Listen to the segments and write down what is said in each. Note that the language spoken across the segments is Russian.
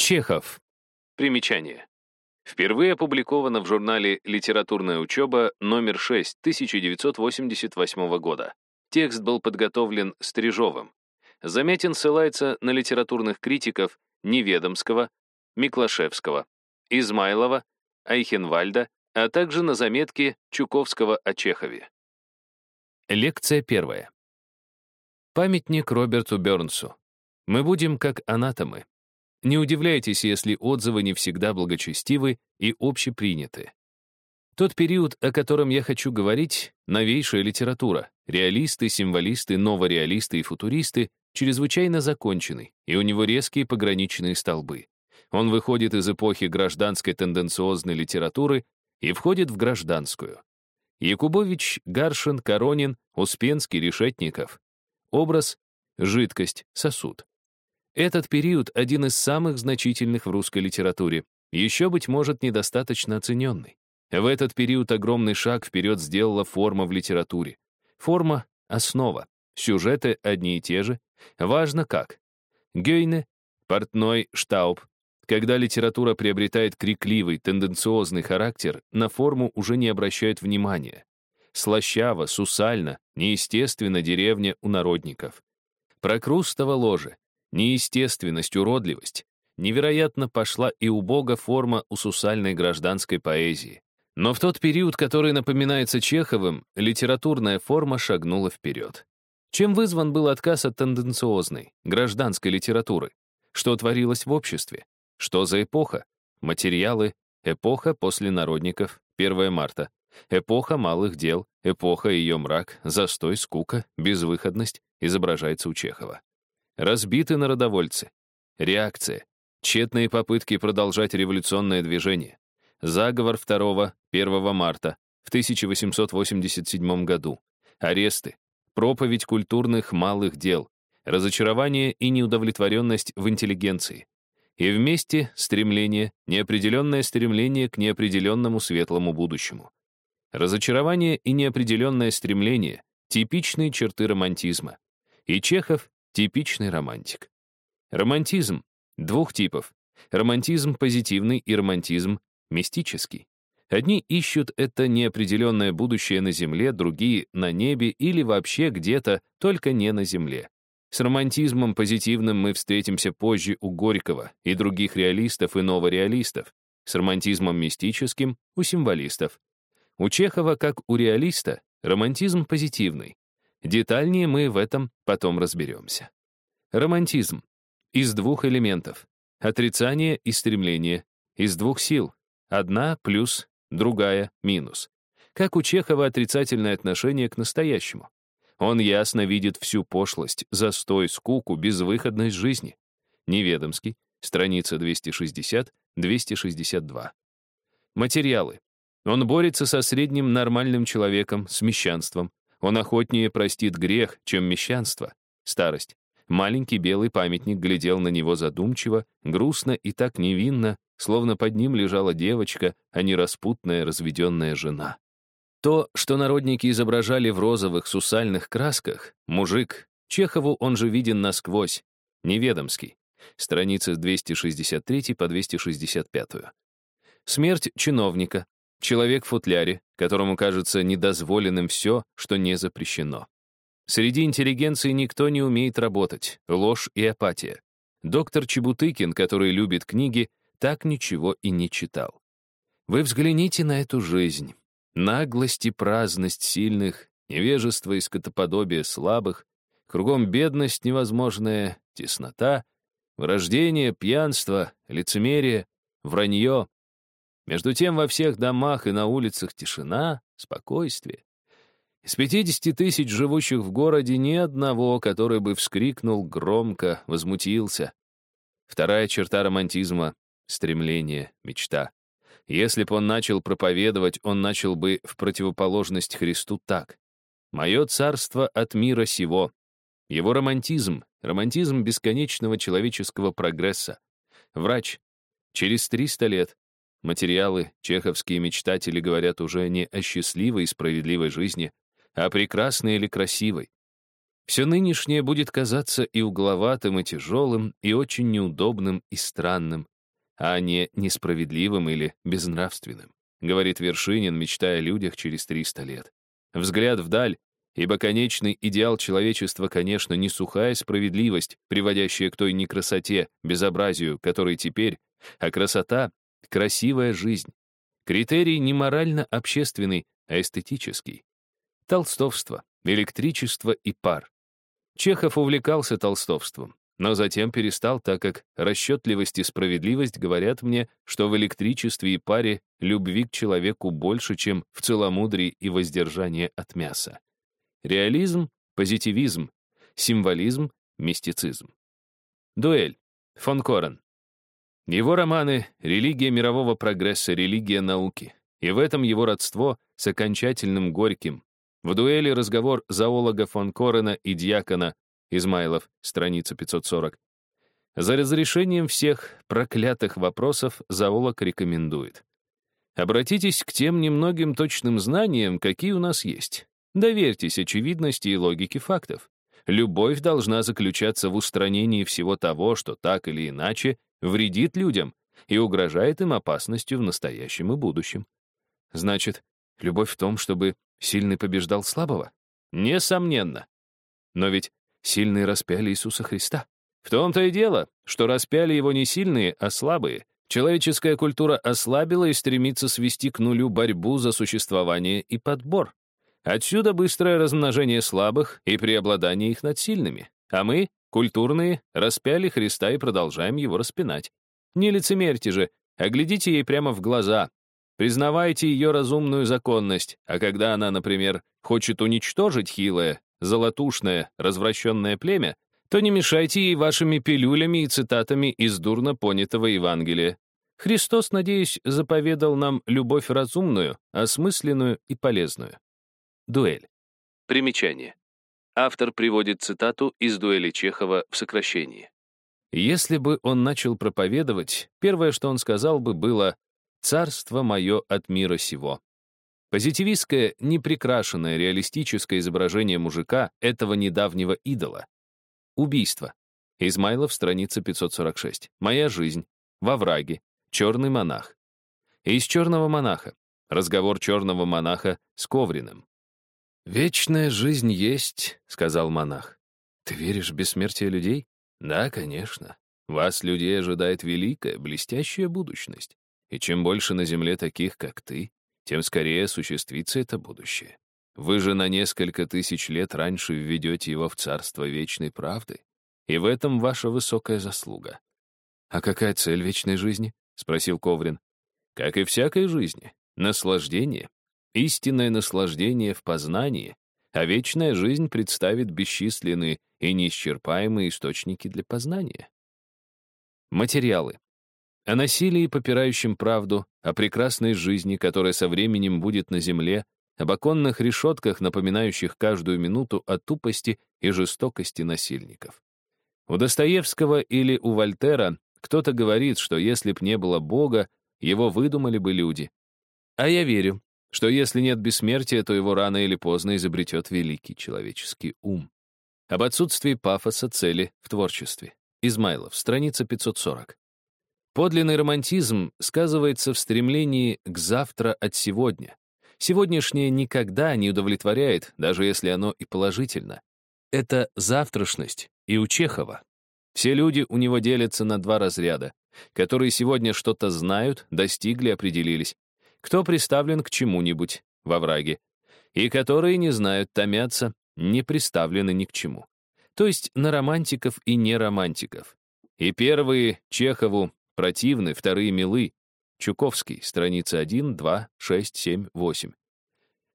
Чехов. Примечание. Впервые опубликовано в журнале «Литературная учеба» номер 6 1988 года. Текст был подготовлен Стрижовым. Заметен ссылается на литературных критиков Неведомского, Миклашевского, Измайлова, Айхенвальда, а также на заметки Чуковского о Чехове. Лекция первая. Памятник Роберту Бёрнсу. Мы будем как анатомы. Не удивляйтесь, если отзывы не всегда благочестивы и общеприняты. Тот период, о котором я хочу говорить, новейшая литература. Реалисты, символисты, новореалисты и футуристы чрезвычайно законченный, и у него резкие пограничные столбы. Он выходит из эпохи гражданской тенденциозной литературы и входит в гражданскую. Якубович, Гаршин, Коронин, Успенский, Решетников. Образ — жидкость, сосуд. Этот период один из самых значительных в русской литературе, еще, быть может, недостаточно оцененный. В этот период огромный шаг вперед сделала форма в литературе. Форма — основа. Сюжеты одни и те же. Важно как. Гейне, Портной, Штауб. Когда литература приобретает крикливый, тенденциозный характер, на форму уже не обращают внимания. Слащаво, сусально, неестественно деревня у народников. Прокрустово ложе, неестественность, уродливость. Невероятно пошла и убога форма у сусальной гражданской поэзии. Но в тот период, который напоминается Чеховым, литературная форма шагнула вперед. Чем вызван был отказ от тенденциозной, гражданской литературы? Что творилось в обществе? Что за эпоха? Материалы. Эпоха после народников. 1 марта. Эпоха малых дел. Эпоха ее мрак, застой, скука, безвыходность изображается у Чехова. Разбиты народовольцы. Реакция. Тщетные попытки продолжать революционное движение. Заговор 2 1 марта в 1887 году. Аресты. Проповедь культурных малых дел. Разочарование и неудовлетворенность в интеллигенции. И вместе стремление, неопределенное стремление к неопределенному светлому будущему. Разочарование и неопределенное стремление — типичные черты романтизма. И Чехов Типичный романтик. Романтизм двух типов. Романтизм позитивный и романтизм мистический. Одни ищут это неопределенное будущее на Земле, другие — на небе или вообще где-то, только не на Земле. С романтизмом позитивным мы встретимся позже у Горького и других реалистов и новореалистов. С романтизмом мистическим — у символистов. У Чехова, как у реалиста, романтизм позитивный. Детальнее мы в этом потом разберемся. Романтизм. Из двух элементов. Отрицание и стремление. Из двух сил. Одна плюс, другая минус. Как у Чехова отрицательное отношение к настоящему. Он ясно видит всю пошлость, застой, скуку, безвыходность жизни. Неведомский, страница 260-262. Материалы. Он борется со средним нормальным человеком, с мещанством, он охотнее простит грех, чем мещанство. Старость. Маленький белый памятник глядел на него задумчиво, грустно и так невинно, словно под ним лежала девочка, а не распутная разведенная жена. То, что народники изображали в розовых сусальных красках, мужик, Чехову он же виден насквозь, неведомский. Страницы с 263 по 265. Смерть чиновника, Человек в футляре, которому кажется недозволенным все, что не запрещено. Среди интеллигенции никто не умеет работать, ложь и апатия. Доктор Чебутыкин, который любит книги, так ничего и не читал. Вы взгляните на эту жизнь. Наглость и праздность сильных, невежество и скотоподобие слабых, кругом бедность невозможная, теснота, врождение, пьянство, лицемерие, вранье, между тем во всех домах и на улицах тишина, спокойствие. Из 50 тысяч живущих в городе ни одного, который бы вскрикнул громко, возмутился. Вторая черта романтизма — стремление, мечта. Если бы он начал проповедовать, он начал бы в противоположность Христу так. «Мое царство от мира сего». Его романтизм, романтизм бесконечного человеческого прогресса. Врач. Через 300 лет Материалы, чеховские мечтатели говорят уже не о счастливой и справедливой жизни, а о прекрасной или красивой. Все нынешнее будет казаться и угловатым, и тяжелым, и очень неудобным, и странным. а не несправедливым или безнравственным, говорит Вершинин, мечтая о людях через 300 лет. Взгляд вдаль, ибо конечный идеал человечества, конечно, не сухая справедливость, приводящая к той некрасоте, безобразию, которой теперь, а красота — красивая жизнь. Критерий не морально-общественный, а эстетический. Толстовство, электричество и пар. Чехов увлекался толстовством, но затем перестал, так как расчетливость и справедливость говорят мне, что в электричестве и паре любви к человеку больше, чем в целомудрии и воздержании от мяса. Реализм, позитивизм, символизм, мистицизм. Дуэль. Фон Корен. Его романы — религия мирового прогресса, религия науки. И в этом его родство с окончательным горьким. В дуэли разговор зоолога фон Корена и дьякона Измайлов, страница 540. За разрешением всех проклятых вопросов зоолог рекомендует. Обратитесь к тем немногим точным знаниям, какие у нас есть. Доверьтесь очевидности и логике фактов. Любовь должна заключаться в устранении всего того, что так или иначе вредит людям и угрожает им опасностью в настоящем и будущем. Значит, любовь в том, чтобы сильный побеждал слабого? Несомненно. Но ведь сильные распяли Иисуса Христа. В том-то и дело, что распяли его не сильные, а слабые. Человеческая культура ослабила и стремится свести к нулю борьбу за существование и подбор. Отсюда быстрое размножение слабых и преобладание их над сильными. А мы, культурные, распяли Христа и продолжаем его распинать. Не лицемерьте же, а глядите ей прямо в глаза. Признавайте ее разумную законность, а когда она, например, хочет уничтожить хилое, золотушное, развращенное племя, то не мешайте ей вашими пилюлями и цитатами из дурно понятого Евангелия. Христос, надеюсь, заповедал нам любовь разумную, осмысленную и полезную. Дуэль. Примечание. Автор приводит цитату из дуэли Чехова в сокращении. Если бы он начал проповедовать, первое, что он сказал бы, было «Царство мое от мира сего». Позитивистское, неприкрашенное реалистическое изображение мужика этого недавнего идола. Убийство. Измайлов, страница 546. Моя жизнь. Во враге. Черный монах. Из черного монаха. Разговор черного монаха с Ковриным. «Вечная жизнь есть», — сказал монах. «Ты веришь в бессмертие людей?» «Да, конечно. Вас, людей, ожидает великая, блестящая будущность. И чем больше на земле таких, как ты, тем скорее осуществится это будущее. Вы же на несколько тысяч лет раньше введете его в царство вечной правды, и в этом ваша высокая заслуга». «А какая цель вечной жизни?» — спросил Коврин. «Как и всякой жизни. Наслаждение, Истинное наслаждение в познании, а вечная жизнь представит бесчисленные и неисчерпаемые источники для познания. Материалы. О насилии, попирающем правду, о прекрасной жизни, которая со временем будет на земле, об оконных решетках, напоминающих каждую минуту о тупости и жестокости насильников. У Достоевского или у Вольтера кто-то говорит, что если б не было Бога, его выдумали бы люди. А я верю, что если нет бессмертия, то его рано или поздно изобретет великий человеческий ум. Об отсутствии пафоса цели в творчестве. Измайлов, страница 540. Подлинный романтизм сказывается в стремлении к завтра от сегодня. Сегодняшнее никогда не удовлетворяет, даже если оно и положительно. Это завтрашность и у Чехова. Все люди у него делятся на два разряда, которые сегодня что-то знают, достигли, определились, кто приставлен к чему-нибудь во враге, и которые не знают, томятся, не приставлены ни к чему. То есть на романтиков и неромантиков. И первые Чехову противны, вторые милы. Чуковский, страница 1, 2, 6, 7, 8.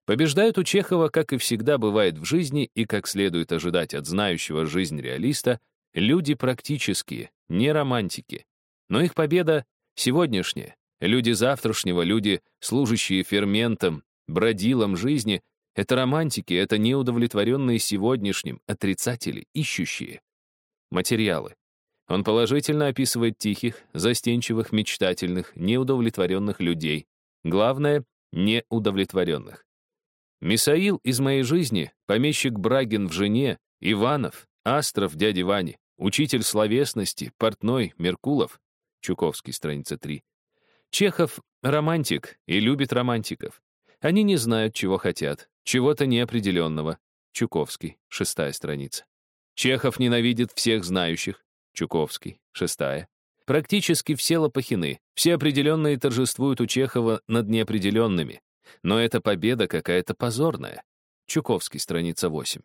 Побеждают у Чехова, как и всегда бывает в жизни, и как следует ожидать от знающего жизнь реалиста, люди практические, не романтики. Но их победа сегодняшняя, Люди завтрашнего, люди, служащие ферментом, бродилом жизни — это романтики, это неудовлетворенные сегодняшним, отрицатели, ищущие. Материалы. Он положительно описывает тихих, застенчивых, мечтательных, неудовлетворенных людей. Главное — неудовлетворенных. Мисаил из моей жизни, помещик Брагин в жене, Иванов, Астров дяди Вани, учитель словесности, портной, Меркулов, Чуковский, страница 3. Чехов — романтик и любит романтиков. Они не знают, чего хотят, чего-то неопределенного. Чуковский, шестая страница. Чехов ненавидит всех знающих. Чуковский, шестая. Практически все лопахины, все определенные торжествуют у Чехова над неопределенными. Но эта победа какая-то позорная. Чуковский, страница 8.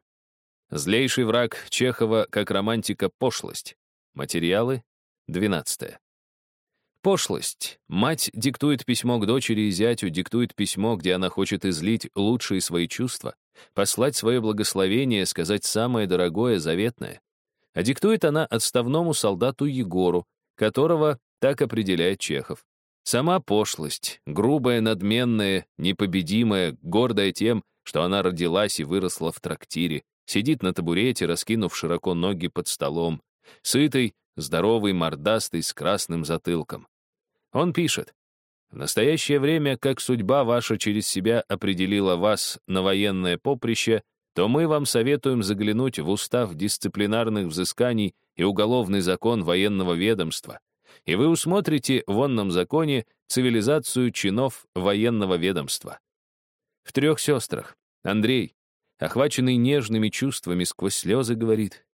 Злейший враг Чехова как романтика — пошлость. Материалы, 12. Пошлость. Мать диктует письмо к дочери и зятю, диктует письмо, где она хочет излить лучшие свои чувства, послать свое благословение, сказать самое дорогое, заветное. А диктует она отставному солдату Егору, которого так определяет Чехов. Сама пошлость, грубая, надменная, непобедимая, гордая тем, что она родилась и выросла в трактире, сидит на табурете, раскинув широко ноги под столом, сытый, здоровый, мордастый, с красным затылком. Он пишет, «В настоящее время, как судьба ваша через себя определила вас на военное поприще, то мы вам советуем заглянуть в устав дисциплинарных взысканий и уголовный закон военного ведомства, и вы усмотрите в онном законе цивилизацию чинов военного ведомства. В трех сестрах Андрей, охваченный нежными чувствами сквозь слезы, говорит,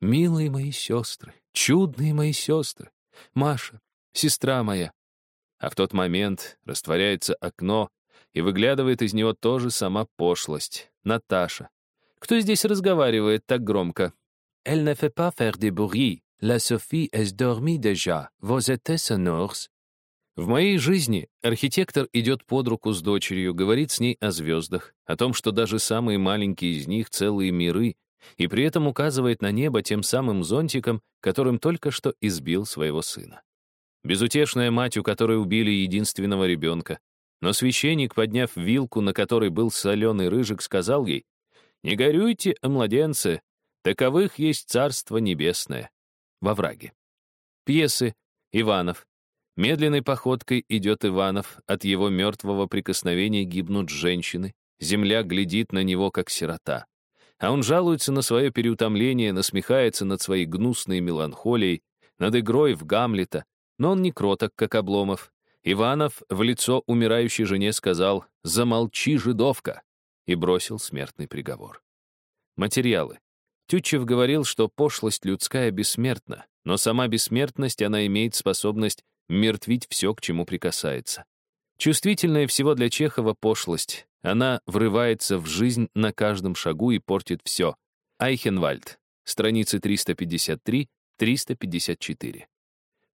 «Милые мои сестры, чудные мои сестры, Маша, сестра моя». А в тот момент растворяется окно, и выглядывает из него тоже сама пошлость, Наташа. Кто здесь разговаривает так громко? Elle ne fait pas faire de bruit. La Sophie est dormie déjà. Vous êtes sonores. В моей жизни архитектор идет под руку с дочерью, говорит с ней о звездах, о том, что даже самые маленькие из них — целые миры, и при этом указывает на небо тем самым зонтиком, которым только что избил своего сына. Безутешная мать, у которой убили единственного ребенка. Но священник, подняв вилку, на которой был соленый рыжик, сказал ей, «Не горюйте, о младенце, Таковых есть Царство Небесное. Во враге. Пьесы. Иванов. Медленной походкой идет Иванов, от его мертвого прикосновения гибнут женщины, земля глядит на него, как сирота. А он жалуется на свое переутомление, насмехается над своей гнусной меланхолией, над игрой в Гамлета, но он не кроток, как Обломов. Иванов в лицо умирающей жене сказал «Замолчи, жидовка!» и бросил смертный приговор. Материалы. Тютчев говорил, что пошлость людская бессмертна, но сама бессмертность, она имеет способность мертвить все, к чему прикасается. Чувствительная всего для Чехова пошлость. Она врывается в жизнь на каждом шагу и портит все. Айхенвальд, страницы 353-354.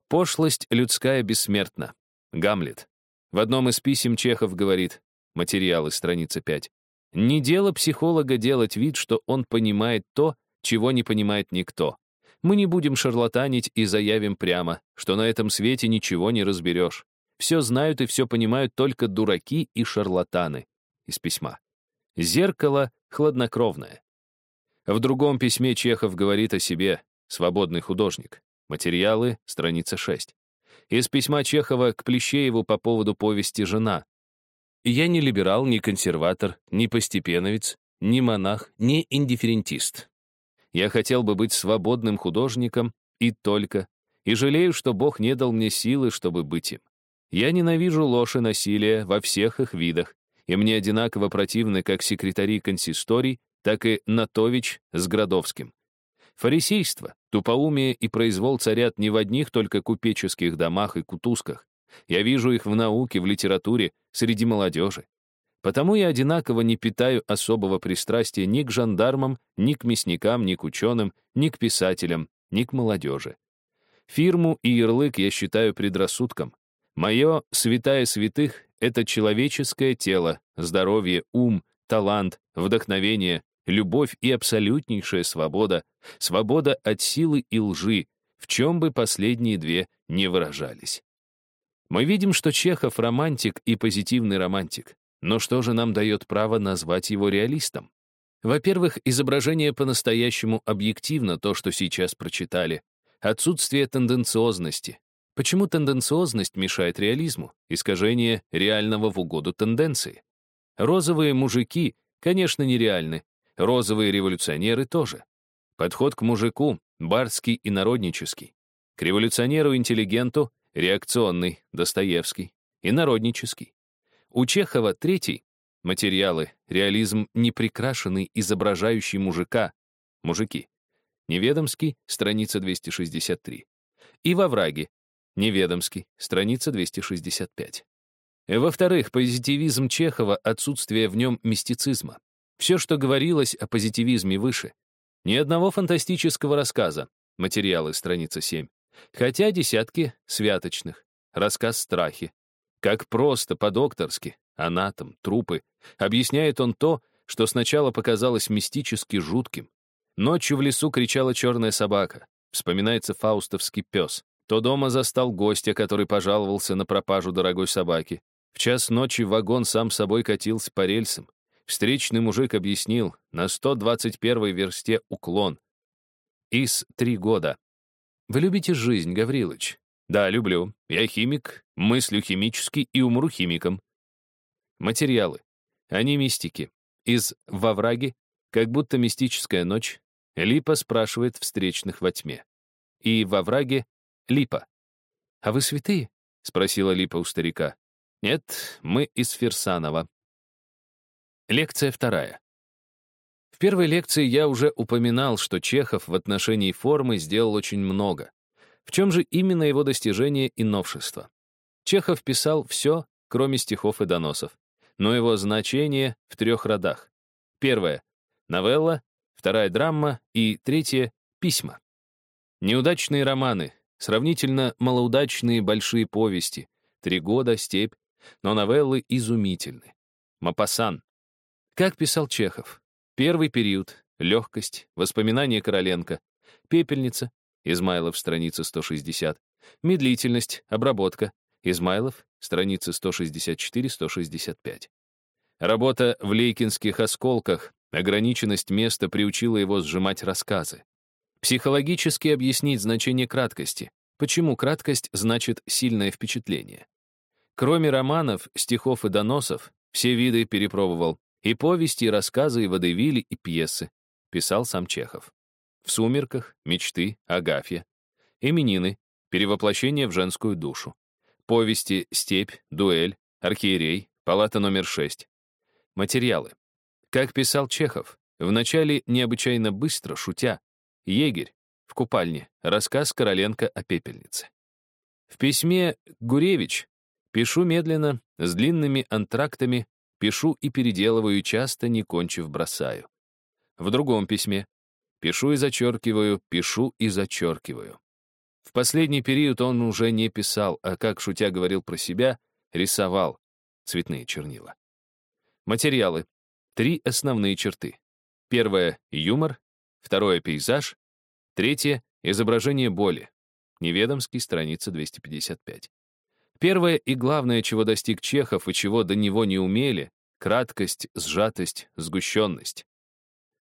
Пошлость людская бессмертна. Гамлет. В одном из писем Чехов говорит, материалы, страница 5, «Не дело психолога делать вид, что он понимает то, чего не понимает никто. Мы не будем шарлатанить и заявим прямо, что на этом свете ничего не разберешь. Все знают и все понимают только дураки и шарлатаны. Из письма. Зеркало хладнокровное. В другом письме Чехов говорит о себе, свободный художник. Материалы, страница 6. Из письма Чехова к Плещееву по поводу повести «Жена». «Я не либерал, не консерватор, не постепеновец, не монах, не индифферентист. Я хотел бы быть свободным художником и только, и жалею, что Бог не дал мне силы, чтобы быть им. Я ненавижу ложь и насилие во всех их видах, и мне одинаково противны как секретари консисторий, так и Натович с Градовским. Фарисейство, тупоумие и произвол царят не в одних только купеческих домах и кутузках. Я вижу их в науке, в литературе, среди молодежи. Потому я одинаково не питаю особого пристрастия ни к жандармам, ни к мясникам, ни к ученым, ни к писателям, ни к молодежи. Фирму и ярлык я считаю предрассудком. Мое святая святых — это человеческое тело, здоровье, ум, талант, вдохновение, любовь и абсолютнейшая свобода, свобода от силы и лжи, в чем бы последние две не выражались. Мы видим, что Чехов — романтик и позитивный романтик. Но что же нам дает право назвать его реалистом? Во-первых, изображение по-настоящему объективно, то, что сейчас прочитали. Отсутствие тенденциозности. Почему тенденциозность мешает реализму? Искажение реального в угоду тенденции. Розовые мужики, конечно, нереальны. Розовые революционеры тоже. Подход к мужику барский и народнический. К революционеру-интеллигенту реакционный, Достоевский, и народнический. У Чехова третий — материалы, реализм неприкрашенный, изображающий мужика, мужики. Неведомский, страница 263. И во враге, Неведомский, страница 265. Во-вторых, позитивизм Чехова — отсутствие в нем мистицизма. Все, что говорилось о позитивизме выше. Ни одного фантастического рассказа. Материалы, страница 7. Хотя десятки святочных. Рассказ «Страхи». Как просто, по-докторски, анатом, трупы. Объясняет он то, что сначала показалось мистически жутким. Ночью в лесу кричала черная собака. Вспоминается фаустовский пес. То дома застал гостя, который пожаловался на пропажу дорогой собаки. В час ночи вагон сам собой катился по рельсам. Встречный мужик объяснил, на 121 версте уклон. Из три года. Вы любите жизнь, Гаврилович? Да, люблю. Я химик, мыслю химически и умру химиком. Материалы. Они мистики. Из «Во враге», как будто мистическая ночь, Липа спрашивает встречных во тьме. И во Липа. «А вы святые?» — спросила Липа у старика. «Нет, мы из Ферсанова». Лекция вторая. В первой лекции я уже упоминал, что Чехов в отношении формы сделал очень много. В чем же именно его достижение и новшество? Чехов писал все, кроме стихов и доносов. Но его значение в трех родах. Первое — новелла, вторая — драма и третье — письма. Неудачные романы, сравнительно малоудачные большие повести, «Три года», «Степь», но новеллы изумительны. Мапасан. Как писал Чехов? Первый период, легкость, воспоминания Короленко, пепельница, Измайлов, страница 160, медлительность, обработка, Измайлов, страницы 164-165. Работа в лейкинских осколках, ограниченность места приучила его сжимать рассказы. Психологически объяснить значение краткости. Почему краткость значит сильное впечатление? Кроме романов, стихов и доносов, все виды перепробовал. И повести, и рассказы, и водевили, и пьесы. Писал сам Чехов. В «Сумерках», «Мечты», «Агафья». Именины, перевоплощение в женскую душу. Повести «Степь», «Дуэль», «Архиерей», «Палата номер 6». Материалы. Как писал Чехов, вначале необычайно быстро, шутя. Егерь, в купальне, рассказ Короленко о пепельнице. В письме Гуревич Пишу медленно, с длинными антрактами, пишу и переделываю, часто не кончив бросаю. В другом письме. Пишу и зачеркиваю, пишу и зачеркиваю. В последний период он уже не писал, а, как шутя говорил про себя, рисовал цветные чернила. Материалы. Три основные черты. Первое — юмор, второе — пейзаж, третье — изображение боли. Неведомский, страница 255. Первое и главное, чего достиг Чехов и чего до него не умели — краткость, сжатость, сгущенность.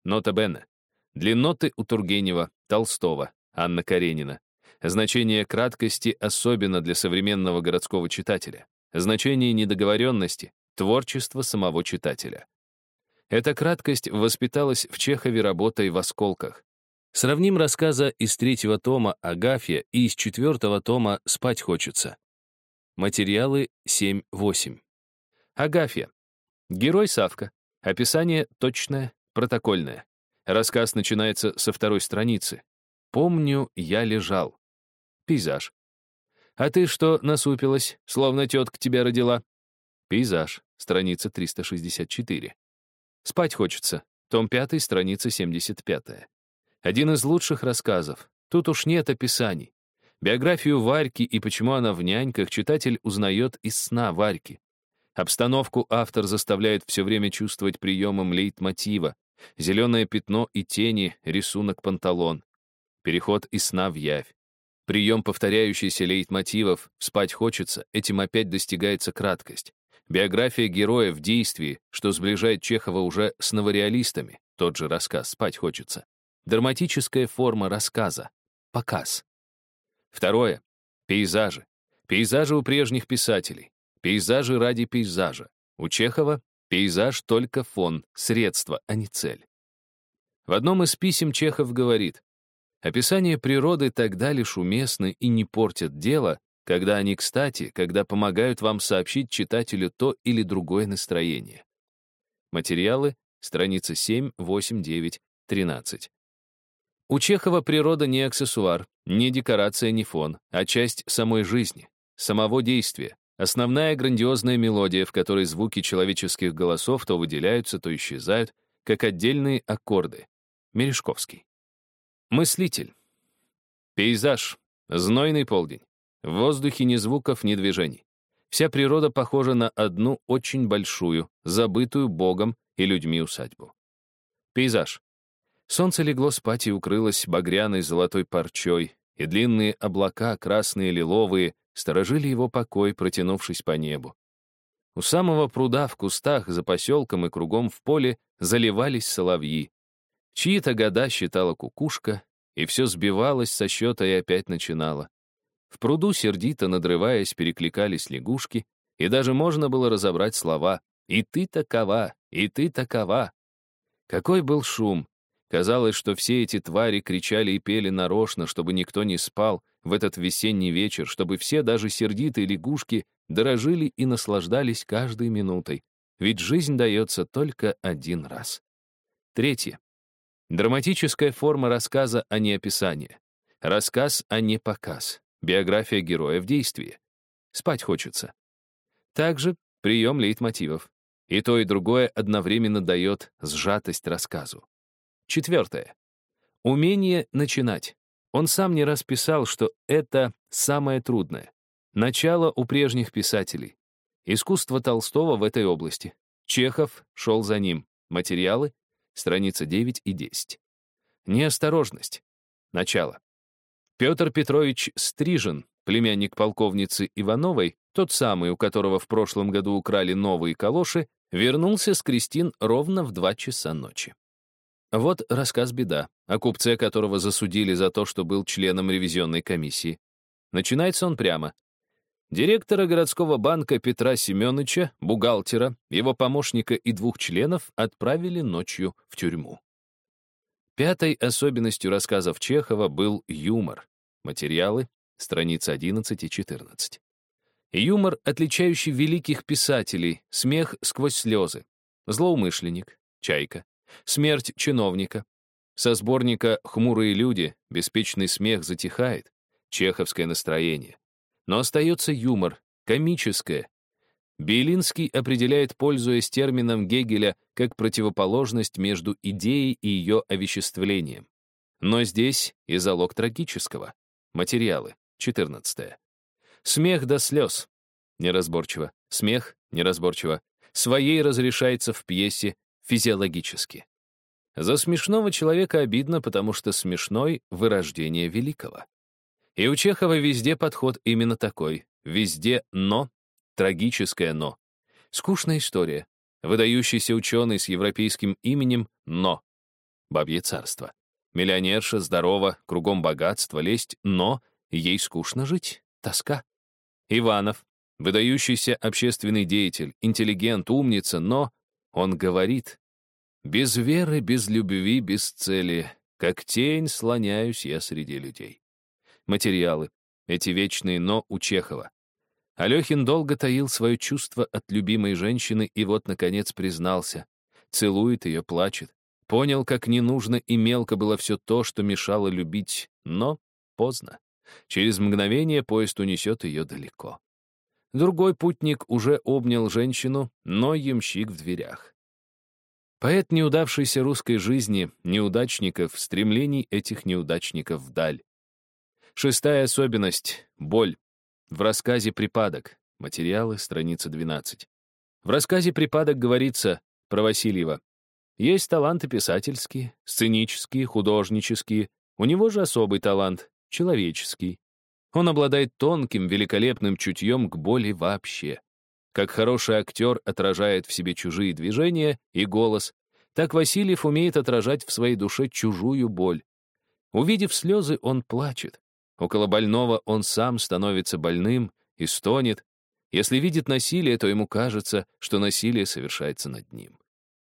Нота Бена. Длинноты у Тургенева, Толстого, Анна Каренина. Значение краткости особенно для современного городского читателя. Значение недоговоренности, творчество самого читателя. Эта краткость воспиталась в Чехове работой в «Осколках». Сравним рассказа из третьего тома «Агафья» и из четвертого тома «Спать хочется». Материалы 7-8. Агафья. Герой Савка. Описание точное, протокольное. Рассказ начинается со второй страницы. «Помню, я лежал». Пейзаж. «А ты что насупилась, словно тетка тебя родила?» Пейзаж. Страница 364. «Спать хочется». Том 5, страница 75. Один из лучших рассказов. Тут уж нет описаний. Биографию Варьки и почему она в няньках читатель узнает из сна Варьки. Обстановку автор заставляет все время чувствовать приемом лейтмотива. Зеленое пятно и тени, рисунок панталон. Переход из сна в явь. Прием повторяющийся лейтмотивов «спать хочется», этим опять достигается краткость. Биография героя в действии, что сближает Чехова уже с новореалистами, тот же рассказ «спать хочется». Драматическая форма рассказа. Показ. Второе — пейзажи. Пейзажи у прежних писателей. Пейзажи ради пейзажа. У Чехова пейзаж только фон, средство, а не цель. В одном из писем Чехов говорит, «Описание природы тогда лишь уместны и не портят дело, когда они кстати, когда помогают вам сообщить читателю то или другое настроение. Материалы, страница 7, 8, 9, 13. У Чехова природа не аксессуар, не декорация, не фон, а часть самой жизни, самого действия, основная грандиозная мелодия, в которой звуки человеческих голосов то выделяются, то исчезают, как отдельные аккорды. Мережковский. Мыслитель. Пейзаж. Знойный полдень. В воздухе ни звуков, ни движений. Вся природа похожа на одну очень большую, забытую Богом и людьми усадьбу. Пейзаж. Солнце легло спать и укрылось багряной золотой парчой, и длинные облака, красные лиловые, сторожили его покой, протянувшись по небу. У самого пруда в кустах, за поселком и кругом в поле заливались соловьи. Чьи-то года считала кукушка, и все сбивалось со счета и опять начинала. В пруду, сердито надрываясь, перекликались лягушки, и даже можно было разобрать слова «И ты такова, и ты такова». Какой был шум! Казалось, что все эти твари кричали и пели нарочно, чтобы никто не спал в этот весенний вечер, чтобы все, даже сердитые лягушки, дорожили и наслаждались каждой минутой. Ведь жизнь дается только один раз. Третье. Драматическая форма рассказа, а не описания. Рассказ, а не показ. Биография героя в действии. Спать хочется. Также прием лейтмотивов. И то, и другое одновременно дает сжатость рассказу. Четвертое. Умение начинать. Он сам не раз писал, что это самое трудное. Начало у прежних писателей. Искусство Толстого в этой области. Чехов шел за ним. Материалы страница 9 и 10. Неосторожность. Начало. Петр Петрович Стрижен, племянник полковницы Ивановой, тот самый, у которого в прошлом году украли новые калоши, вернулся с Кристин ровно в 2 часа ночи. Вот рассказ беда, о купце которого засудили за то, что был членом ревизионной комиссии. Начинается он прямо. Директора городского банка Петра Семеновича, бухгалтера, его помощника и двух членов отправили ночью в тюрьму. Пятой особенностью рассказов Чехова был юмор. Материалы, страницы 11 и 14. Юмор, отличающий великих писателей, смех сквозь слезы. Злоумышленник, чайка, смерть чиновника. Со сборника «Хмурые люди» беспечный смех затихает, чеховское настроение. Но остается юмор, комическое. Белинский определяет, пользуясь термином Гегеля, как противоположность между идеей и ее овеществлением. Но здесь и залог трагического. Материалы. 14. Смех до слез. Неразборчиво. Смех. Неразборчиво. Своей разрешается в пьесе физиологически. За смешного человека обидно, потому что смешной — вырождение великого. И у Чехова везде подход именно такой. Везде «но», трагическое «но». Скучная история. Выдающийся ученый с европейским именем «но». Бабье царство. Миллионерша, здорова, кругом богатство, лесть, но ей скучно жить, тоска. Иванов, выдающийся общественный деятель, интеллигент, умница, но он говорит, без веры, без любви, без цели, как тень слоняюсь я среди людей материалы, эти вечные «но» у Чехова. Алехин долго таил свое чувство от любимой женщины и вот, наконец, признался. Целует ее, плачет. Понял, как ненужно и мелко было все то, что мешало любить, но поздно. Через мгновение поезд унесет ее далеко. Другой путник уже обнял женщину, но ямщик в дверях. Поэт неудавшейся русской жизни, неудачников, стремлений этих неудачников вдаль. Шестая особенность — боль. В рассказе «Припадок». Материалы, страница 12. В рассказе «Припадок» говорится про Васильева. Есть таланты писательские, сценические, художнические. У него же особый талант — человеческий. Он обладает тонким, великолепным чутьем к боли вообще. Как хороший актер отражает в себе чужие движения и голос, так Васильев умеет отражать в своей душе чужую боль. Увидев слезы, он плачет. Около больного он сам становится больным и стонет. Если видит насилие, то ему кажется, что насилие совершается над ним.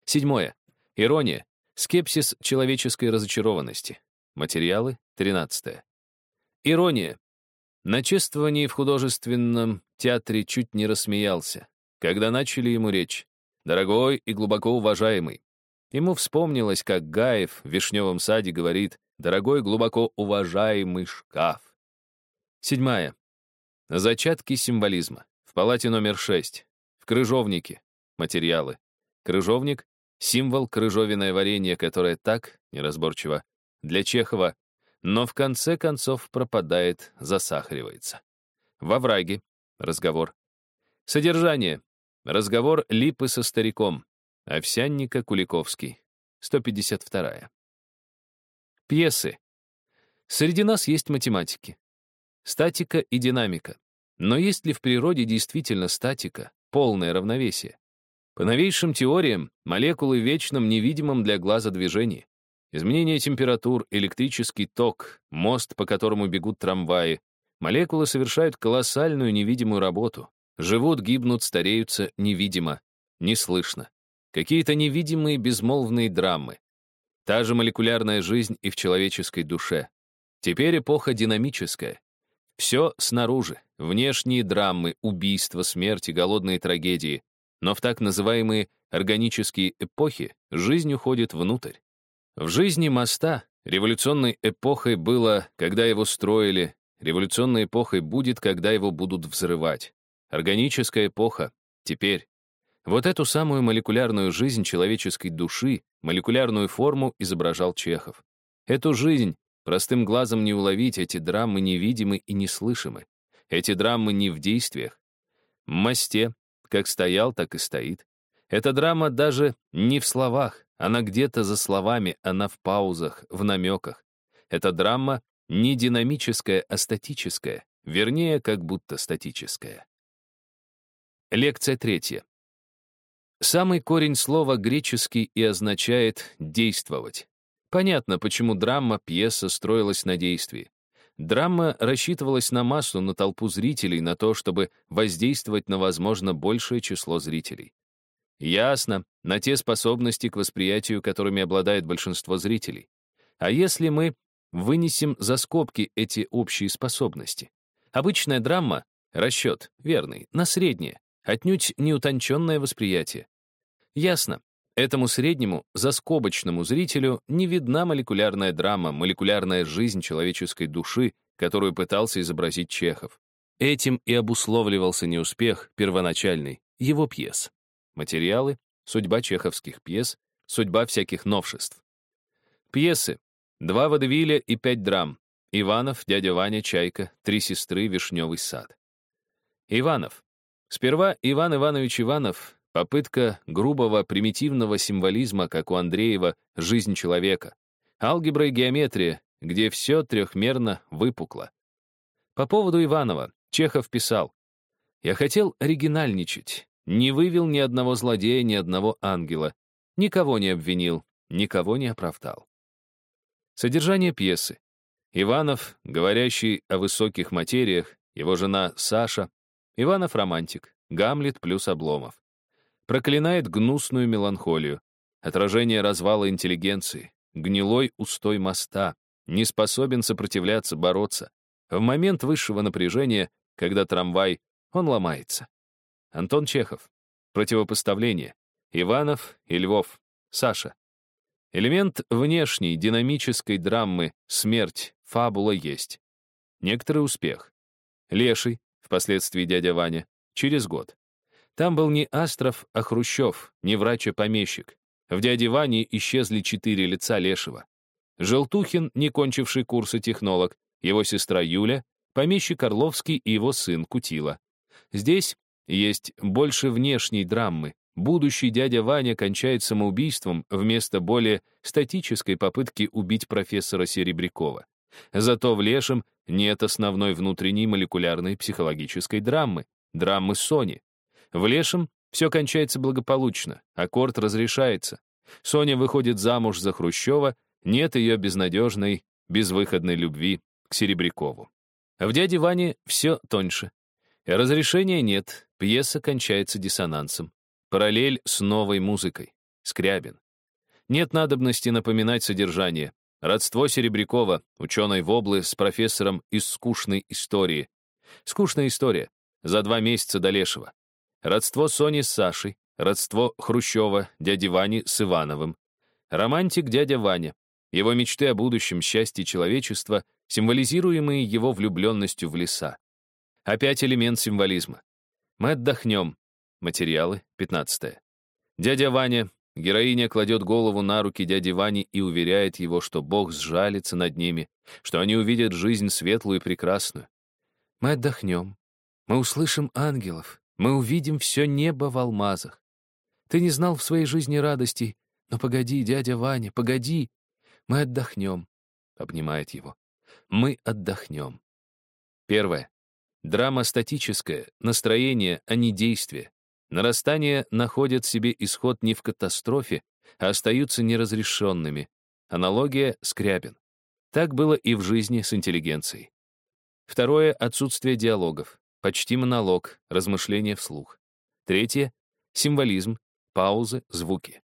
Седьмое. Ирония. Скепсис человеческой разочарованности. Материалы. Тринадцатое. Ирония. На чествовании в художественном театре чуть не рассмеялся, когда начали ему речь. «Дорогой и глубоко уважаемый». Ему вспомнилось, как Гаев в Вишневом саде говорит «Дорогой, глубоко уважаемый шкаф». Седьмая. Зачатки символизма. В палате номер шесть. В крыжовнике. Материалы. Крыжовник — символ крыжовиное варенье, которое так, неразборчиво, для Чехова, но в конце концов пропадает, засахаривается. Во враге. Разговор. Содержание. Разговор Липы со стариком. Овсянника Куликовский. 152. Пьесы. Среди нас есть математики. Статика и динамика. Но есть ли в природе действительно статика, полное равновесие? По новейшим теориям, молекулы в вечном невидимом для глаза движении. Изменение температур, электрический ток, мост, по которому бегут трамваи. Молекулы совершают колоссальную невидимую работу. Живут, гибнут, стареются невидимо, неслышно. Какие-то невидимые безмолвные драмы. Та же молекулярная жизнь и в человеческой душе. Теперь эпоха динамическая. Все снаружи. Внешние драмы, убийства, смерти, голодные трагедии. Но в так называемые органические эпохи жизнь уходит внутрь. В жизни моста революционной эпохой было, когда его строили, революционной эпохой будет, когда его будут взрывать. Органическая эпоха — теперь. Вот эту самую молекулярную жизнь человеческой души, молекулярную форму изображал Чехов. Эту жизнь простым глазом не уловить, эти драмы невидимы и неслышимы. Эти драмы не в действиях. В мосте как стоял, так и стоит. Эта драма даже не в словах, она где-то за словами, она в паузах, в намеках. Эта драма не динамическая, а статическая, вернее, как будто статическая. Лекция третья. Самый корень слова греческий и означает «действовать». Понятно, почему драма, пьеса строилась на действии. Драма рассчитывалась на массу, на толпу зрителей, на то, чтобы воздействовать на, возможно, большее число зрителей. Ясно, на те способности к восприятию, которыми обладает большинство зрителей. А если мы вынесем за скобки эти общие способности? Обычная драма — расчет, верный, на среднее, отнюдь не утонченное восприятие. Ясно, Этому среднему, заскобочному зрителю не видна молекулярная драма, молекулярная жизнь человеческой души, которую пытался изобразить Чехов. Этим и обусловливался неуспех первоначальный, его пьес. Материалы, судьба чеховских пьес, судьба всяких новшеств. Пьесы. Два водевиля и пять драм. Иванов, дядя Ваня, Чайка, три сестры, Вишневый сад. Иванов. Сперва Иван Иванович Иванов Попытка грубого примитивного символизма, как у Андреева, «Жизнь человека». Алгебра и геометрия, где все трехмерно выпукло. По поводу Иванова Чехов писал, «Я хотел оригинальничать, не вывел ни одного злодея, ни одного ангела, никого не обвинил, никого не оправдал». Содержание пьесы. Иванов, говорящий о высоких материях, его жена Саша, Иванов романтик, Гамлет плюс Обломов проклинает гнусную меланхолию, отражение развала интеллигенции, гнилой устой моста, не способен сопротивляться, бороться. В момент высшего напряжения, когда трамвай, он ломается. Антон Чехов. Противопоставление. Иванов и Львов. Саша. Элемент внешней динамической драмы «Смерть», фабула есть. Некоторый успех. Леший, впоследствии дядя Ваня, через год. Там был не Астров, а Хрущев, не врач, а помещик. В дяде Ване исчезли четыре лица Лешего. Желтухин, не кончивший курсы технолог, его сестра Юля, помещик Орловский и его сын Кутила. Здесь есть больше внешней драмы. Будущий дядя Ваня кончает самоубийством вместо более статической попытки убить профессора Серебрякова. Зато в Лешем нет основной внутренней молекулярной психологической драмы, драмы Сони. В Лешем все кончается благополучно, аккорд разрешается. Соня выходит замуж за Хрущева, нет ее безнадежной, безвыходной любви к Серебрякову. В «Дяде Ване» все тоньше. Разрешения нет, пьеса кончается диссонансом. Параллель с новой музыкой. Скрябин. Нет надобности напоминать содержание. Родство Серебрякова, ученой Воблы, с профессором из скучной истории. Скучная история. За два месяца до Лешего. Родство Сони с Сашей, родство Хрущева, дяди Вани с Ивановым. Романтик дядя Ваня. Его мечты о будущем счастье человечества, символизируемые его влюбленностью в леса. Опять элемент символизма. Мы отдохнем. Материалы, 15. Дядя Ваня, героиня кладет голову на руки дяди Вани и уверяет его, что Бог сжалится над ними, что они увидят жизнь светлую и прекрасную. Мы отдохнем. Мы услышим ангелов. Мы увидим все небо в алмазах. Ты не знал в своей жизни радостей, но погоди, дядя Ваня, погоди. Мы отдохнем. Обнимает его. Мы отдохнем. Первое. Драма статическая, настроение, а не действие. Нарастания находят себе исход не в катастрофе, а остаются неразрешенными. Аналогия Скрябин. Так было и в жизни с интеллигенцией. Второе — отсутствие диалогов. Почти монолог, размышления вслух. Третье — символизм, паузы, звуки.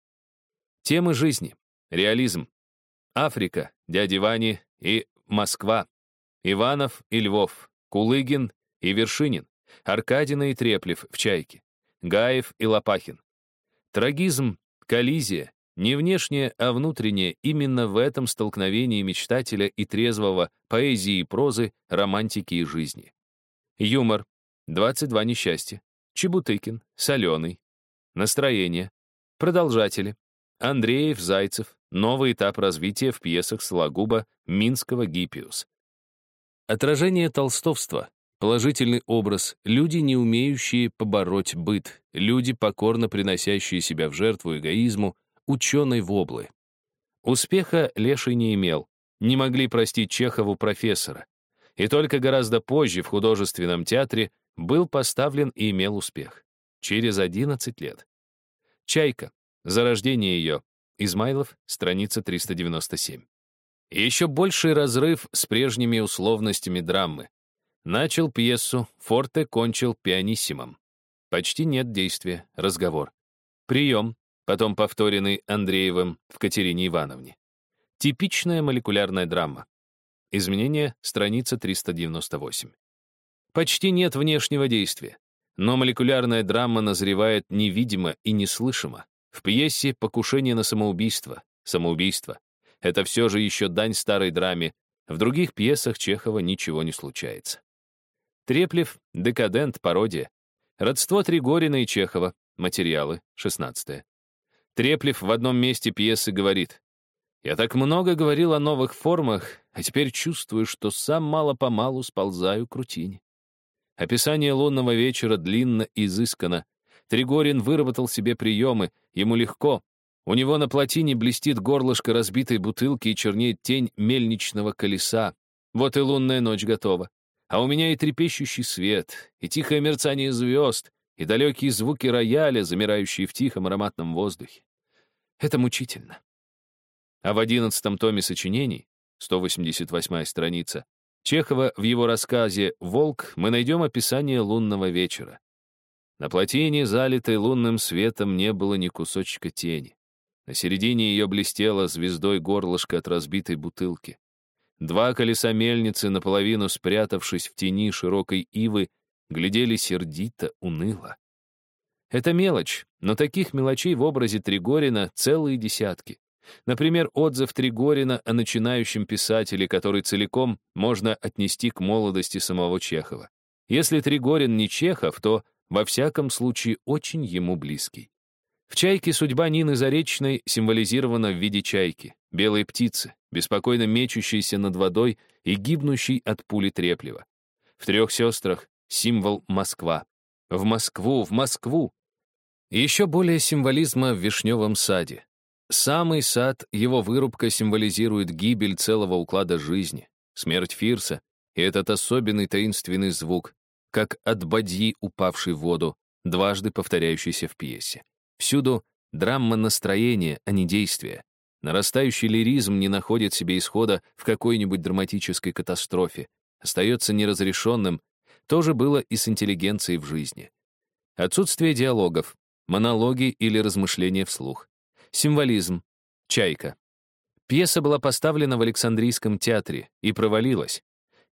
Темы жизни. Реализм. Африка, дяди Вани и Москва. Иванов и Львов. Кулыгин и Вершинин. Аркадина и Треплев в «Чайке». Гаев и Лопахин. Трагизм, коллизия, не внешнее, а внутреннее, именно в этом столкновении мечтателя и трезвого, поэзии и прозы, романтики и жизни. Юмор, 22 несчастья, Чебутыкин, Соленый. Настроение, продолжатели, Андреев, Зайцев, новый этап развития в пьесах Сологуба, Минского, Гиппиус. Отражение толстовства, Положительный образ — люди, не умеющие побороть быт, люди, покорно приносящие себя в жертву эгоизму, ученый воблы. Успеха Леший не имел, не могли простить Чехову профессора. И только гораздо позже в художественном театре был поставлен и имел успех. Через 11 лет. «Чайка. Зарождение ее». Измайлов, страница 397. еще больший разрыв с прежними условностями драмы. Начал пьесу, форте кончил пианиссимом. Почти нет действия, разговор. Прием, потом повторенный Андреевым в Катерине Ивановне. Типичная молекулярная драма. Изменение, страница 398. Почти нет внешнего действия. Но молекулярная драма назревает невидимо и неслышимо. В пьесе «Покушение на самоубийство», «Самоубийство». Это все же еще дань старой драме. В других пьесах Чехова ничего не случается. Треплев, декадент, пародия. Родство Тригорина и Чехова. Материалы, 16 Треплев в одном месте пьесы говорит, «Я так много говорил о новых формах, а теперь чувствую, что сам мало-помалу сползаю к рутине». Описание лунного вечера длинно и изысканно. Тригорин выработал себе приемы, ему легко. У него на плотине блестит горлышко разбитой бутылки и чернеет тень мельничного колеса. Вот и лунная ночь готова. А у меня и трепещущий свет, и тихое мерцание звезд, и далекие звуки рояля, замирающие в тихом ароматном воздухе. Это мучительно. А в одиннадцатом томе сочинений, 188 страница, Чехова в его рассказе «Волк» мы найдем описание лунного вечера. На плотине, залитой лунным светом, не было ни кусочка тени. На середине ее блестело звездой горлышко от разбитой бутылки. Два колеса мельницы, наполовину спрятавшись в тени широкой ивы, глядели сердито, уныло. Это мелочь, но таких мелочей в образе Тригорина целые десятки. Например, отзыв Тригорина о начинающем писателе, который целиком можно отнести к молодости самого Чехова. Если Тригорин не Чехов, то, во всяком случае, очень ему близкий. В «Чайке» судьба Нины Заречной символизирована в виде чайки, белой птицы, беспокойно мечущейся над водой и гибнущей от пули треплева. В «Трех сестрах» символ Москва. В Москву, в Москву! Еще более символизма в вишневом саде. Самый сад, его вырубка символизирует гибель целого уклада жизни, смерть Фирса и этот особенный таинственный звук, как от бадьи, упавший в воду, дважды повторяющийся в пьесе. Всюду драма настроения, а не действия. Нарастающий лиризм не находит себе исхода в какой-нибудь драматической катастрофе, остается неразрешенным. То же было и с интеллигенцией в жизни. Отсутствие диалогов, монологи или размышления вслух. Символизм. Чайка. Пьеса была поставлена в Александрийском театре и провалилась.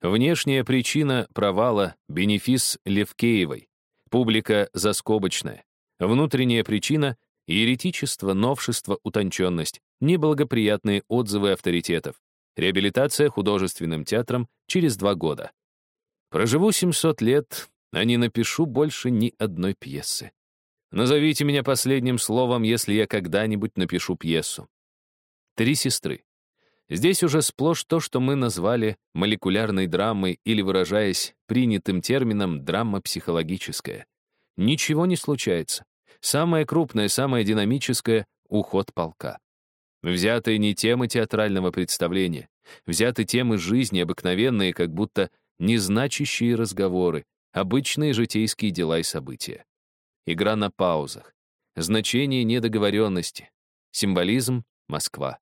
Внешняя причина провала — бенефис Левкеевой. Публика заскобочная. Внутренняя причина — еретичество, новшество, утонченность, неблагоприятные отзывы авторитетов. Реабилитация художественным театром через два года. Проживу 700 лет, а не напишу больше ни одной пьесы. Назовите меня последним словом, если я когда-нибудь напишу пьесу. Три сестры. Здесь уже сплошь то, что мы назвали молекулярной драмой или, выражаясь принятым термином, драма психологическая. Ничего не случается. Самое крупное, самое динамическое — уход полка. Взятые не темы театрального представления, взяты темы жизни, обыкновенные, как будто незначащие разговоры, обычные житейские дела и события. Игра на паузах, значение недоговоренности, символизм — Москва.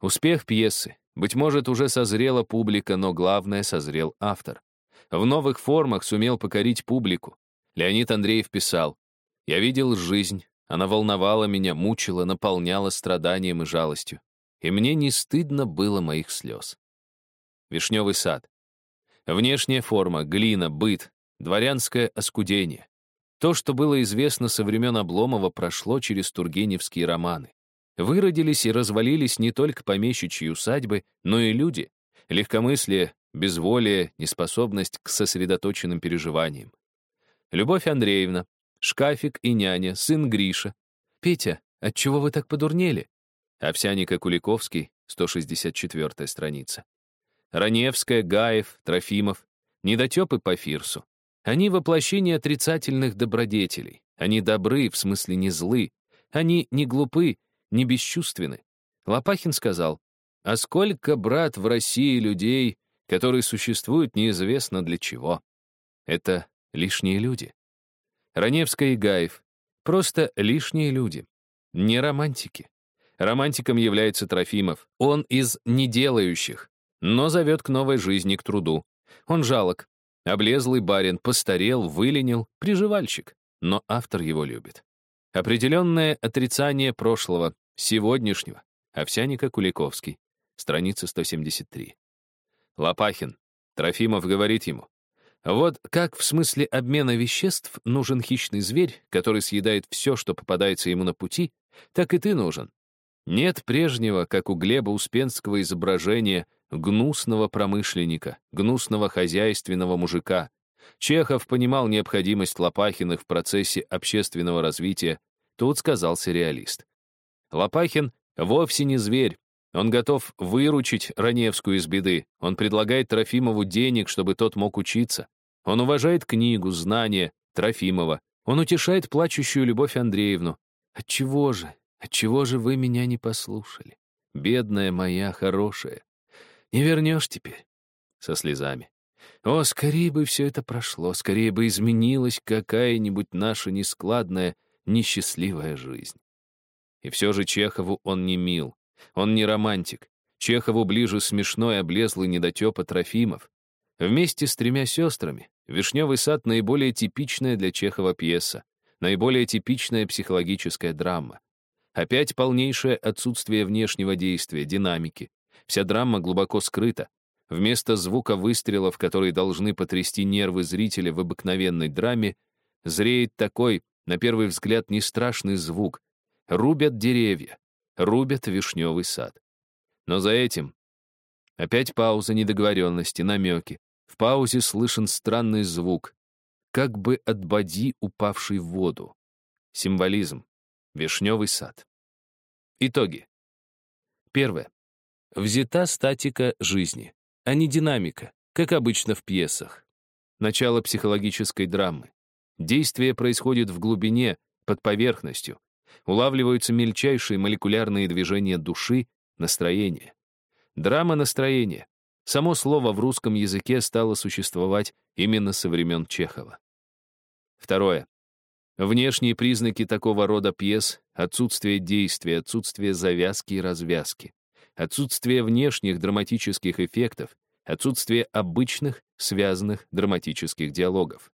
Успех пьесы. Быть может, уже созрела публика, но главное — созрел автор. В новых формах сумел покорить публику. Леонид Андреев писал, «Я видел жизнь, она волновала меня, мучила, наполняла страданием и жалостью. И мне не стыдно было моих слез». Вишневый сад. Внешняя форма, глина, быт, дворянское оскудение. То, что было известно со времен Обломова, прошло через тургеневские романы. Выродились и развалились не только помещичьи усадьбы, но и люди. Легкомыслие, безволие, неспособность к сосредоточенным переживаниям. Любовь Андреевна, Шкафик и няня, сын Гриша. «Петя, отчего вы так подурнели?» Овсяника Куликовский, 164 страница. Раневская, Гаев, Трофимов, недотепы по Фирсу. Они воплощение отрицательных добродетелей. Они добры, в смысле не злы. Они не глупы, не бесчувственны. Лопахин сказал, «А сколько, брат, в России людей, которые существуют неизвестно для чего? Это лишние люди». Раневская и Гаев — просто лишние люди, не романтики. Романтиком является Трофимов. Он из неделающих, но зовет к новой жизни, к труду. Он жалок, облезлый барин, постарел, выленил, приживальщик, но автор его любит. Определенное отрицание прошлого, сегодняшнего. Овсяника Куликовский. Страница 173. Лопахин. Трофимов говорит ему. Вот как в смысле обмена веществ нужен хищный зверь, который съедает все, что попадается ему на пути, так и ты нужен. Нет прежнего, как у Глеба Успенского изображения гнусного промышленника, гнусного хозяйственного мужика, Чехов понимал необходимость Лопахиных в процессе общественного развития, тут сказался реалист. Лопахин вовсе не зверь, он готов выручить Раневскую из беды, он предлагает Трофимову денег, чтобы тот мог учиться. Он уважает книгу, знания Трофимова, он утешает плачущую Любовь Андреевну. Отчего же, отчего же вы меня не послушали? Бедная моя хорошая. Не вернешь теперь? Со слезами. О, скорее бы все это прошло, скорее бы изменилась какая-нибудь наша нескладная, несчастливая жизнь. И все же Чехову он не мил, он не романтик. Чехову ближе смешной, облезлый недотепа Трофимов. Вместе с тремя сестрами «Вишневый сад» — наиболее типичная для Чехова пьеса, наиболее типичная психологическая драма. Опять полнейшее отсутствие внешнего действия, динамики. Вся драма глубоко скрыта, Вместо звука выстрелов, которые должны потрясти нервы зрителя в обыкновенной драме, зреет такой, на первый взгляд, не страшный звук. Рубят деревья, рубят вишневый сад. Но за этим опять пауза недоговоренности, намеки. В паузе слышен странный звук, как бы от боди, упавший в воду. Символизм. Вишневый сад. Итоги. Первое. Взята статика жизни а не динамика, как обычно в пьесах. Начало психологической драмы. Действие происходит в глубине, под поверхностью. Улавливаются мельчайшие молекулярные движения души, настроения. Драма настроения. Само слово в русском языке стало существовать именно со времен Чехова. Второе. Внешние признаки такого рода пьес — отсутствие действия, отсутствие завязки и развязки отсутствие внешних драматических эффектов, отсутствие обычных, связанных драматических диалогов.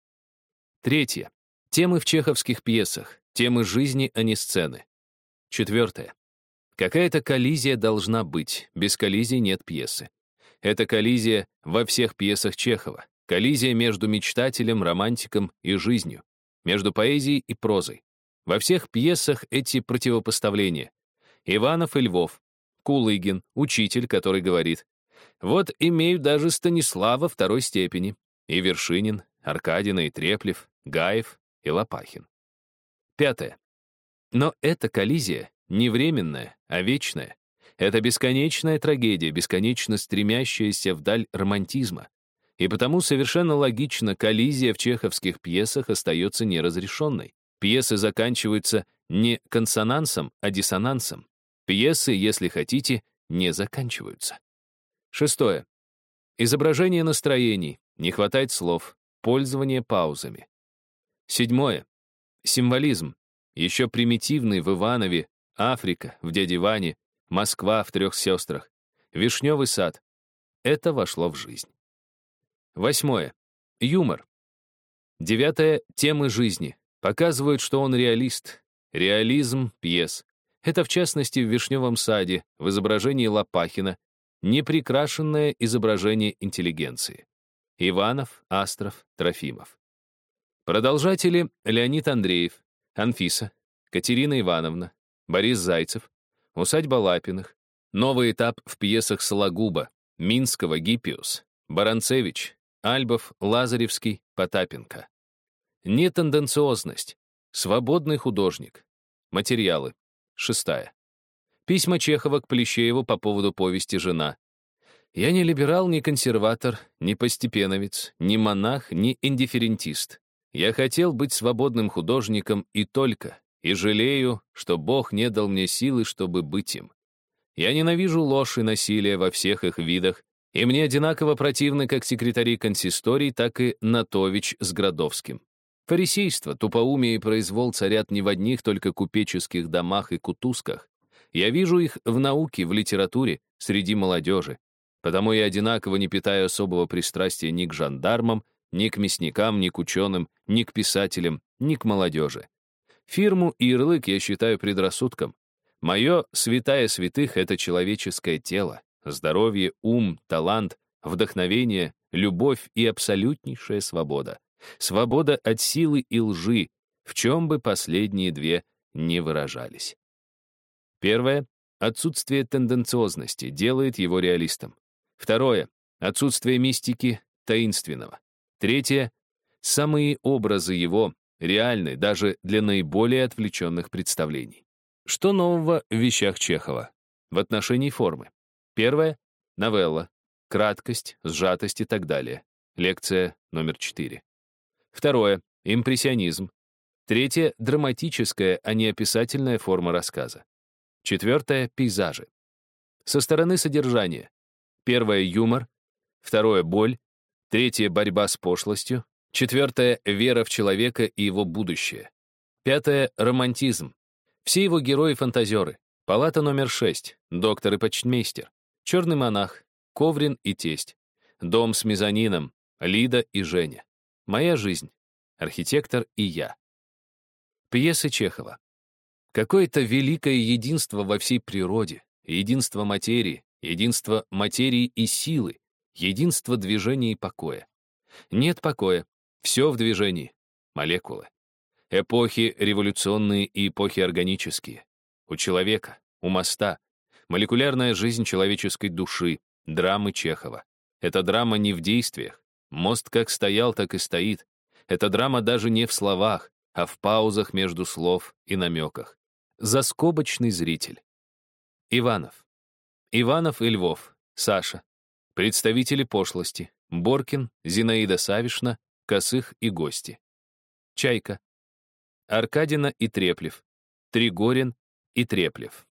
Третье. Темы в чеховских пьесах, темы жизни, а не сцены. Четвертое. Какая-то коллизия должна быть, без коллизии нет пьесы. Это коллизия во всех пьесах Чехова, коллизия между мечтателем, романтиком и жизнью, между поэзией и прозой. Во всех пьесах эти противопоставления. Иванов и Львов, Кулыгин, учитель, который говорит, вот имею даже Станислава второй степени, и Вершинин, Аркадина и Треплев, Гаев и Лопахин. Пятое. Но эта коллизия не временная, а вечная. Это бесконечная трагедия, бесконечно стремящаяся вдаль романтизма. И потому совершенно логично коллизия в чеховских пьесах остается неразрешенной. Пьесы заканчиваются не консонансом, а диссонансом. Пьесы, если хотите, не заканчиваются. Шестое. Изображение настроений, не хватает слов, пользование паузами. Седьмое. Символизм. Еще примитивный в Иванове, Африка в Дяде Ване, Москва в Трех Сестрах, Вишневый сад. Это вошло в жизнь. Восьмое. Юмор. Девятое. Темы жизни. Показывают, что он реалист. Реализм пьес. Это, в частности, в «Вишневом саде», в изображении Лопахина, неприкрашенное изображение интеллигенции. Иванов, Астров, Трофимов. Продолжатели Леонид Андреев, Анфиса, Катерина Ивановна, Борис Зайцев, усадьба Лапиных, новый этап в пьесах Сологуба, Минского, Гиппиус, Баранцевич, Альбов, Лазаревский, Потапенко. Нетенденциозность, свободный художник, материалы, шестая. Письма Чехова к Плещееву по поводу повести «Жена». Я не либерал, не консерватор, не постепеновец, не монах, не индифферентист. Я хотел быть свободным художником и только, и жалею, что Бог не дал мне силы, чтобы быть им. Я ненавижу ложь и насилие во всех их видах, и мне одинаково противны как секретари консисторий, так и Натович с Градовским. Фарисейство, тупоумие и произвол царят не в одних только купеческих домах и кутузках. Я вижу их в науке, в литературе, среди молодежи. Потому я одинаково не питаю особого пристрастия ни к жандармам, ни к мясникам, ни к ученым, ни к писателям, ни к молодежи. Фирму и ярлык я считаю предрассудком. Мое святая святых — это человеческое тело, здоровье, ум, талант, вдохновение, любовь и абсолютнейшая свобода. Свобода от силы и лжи, в чем бы последние две не выражались. Первое — отсутствие тенденциозности делает его реалистом. Второе — отсутствие мистики, таинственного. Третье — самые образы его реальны даже для наиболее отвлеченных представлений. Что нового в вещах Чехова? В отношении формы. Первое — новелла, краткость, сжатость и так далее. Лекция номер 4. Второе — импрессионизм. Третье — драматическая, а не описательная форма рассказа. Четвертое — пейзажи. Со стороны содержания. Первое — юмор. Второе — боль. Третье — борьба с пошлостью. Четвертое — вера в человека и его будущее. Пятое — романтизм. Все его герои-фантазеры. Палата номер шесть. Доктор и почтмейстер. Черный монах. Коврин и тесть. Дом с мезонином. Лида и Женя. Моя жизнь. Архитектор и я. Пьесы Чехова. Какое-то великое единство во всей природе, единство материи, единство материи и силы, единство движения и покоя. Нет покоя, все в движении. Молекулы. Эпохи революционные и эпохи органические. У человека, у моста. Молекулярная жизнь человеческой души, драмы Чехова. Эта драма не в действиях. Мост как стоял, так и стоит. Эта драма даже не в словах, а в паузах между слов и намеках. Заскобочный зритель. Иванов. Иванов и Львов. Саша. Представители пошлости. Боркин, Зинаида Савишна, Косых и гости. Чайка. Аркадина и Треплев. Тригорин и Треплев.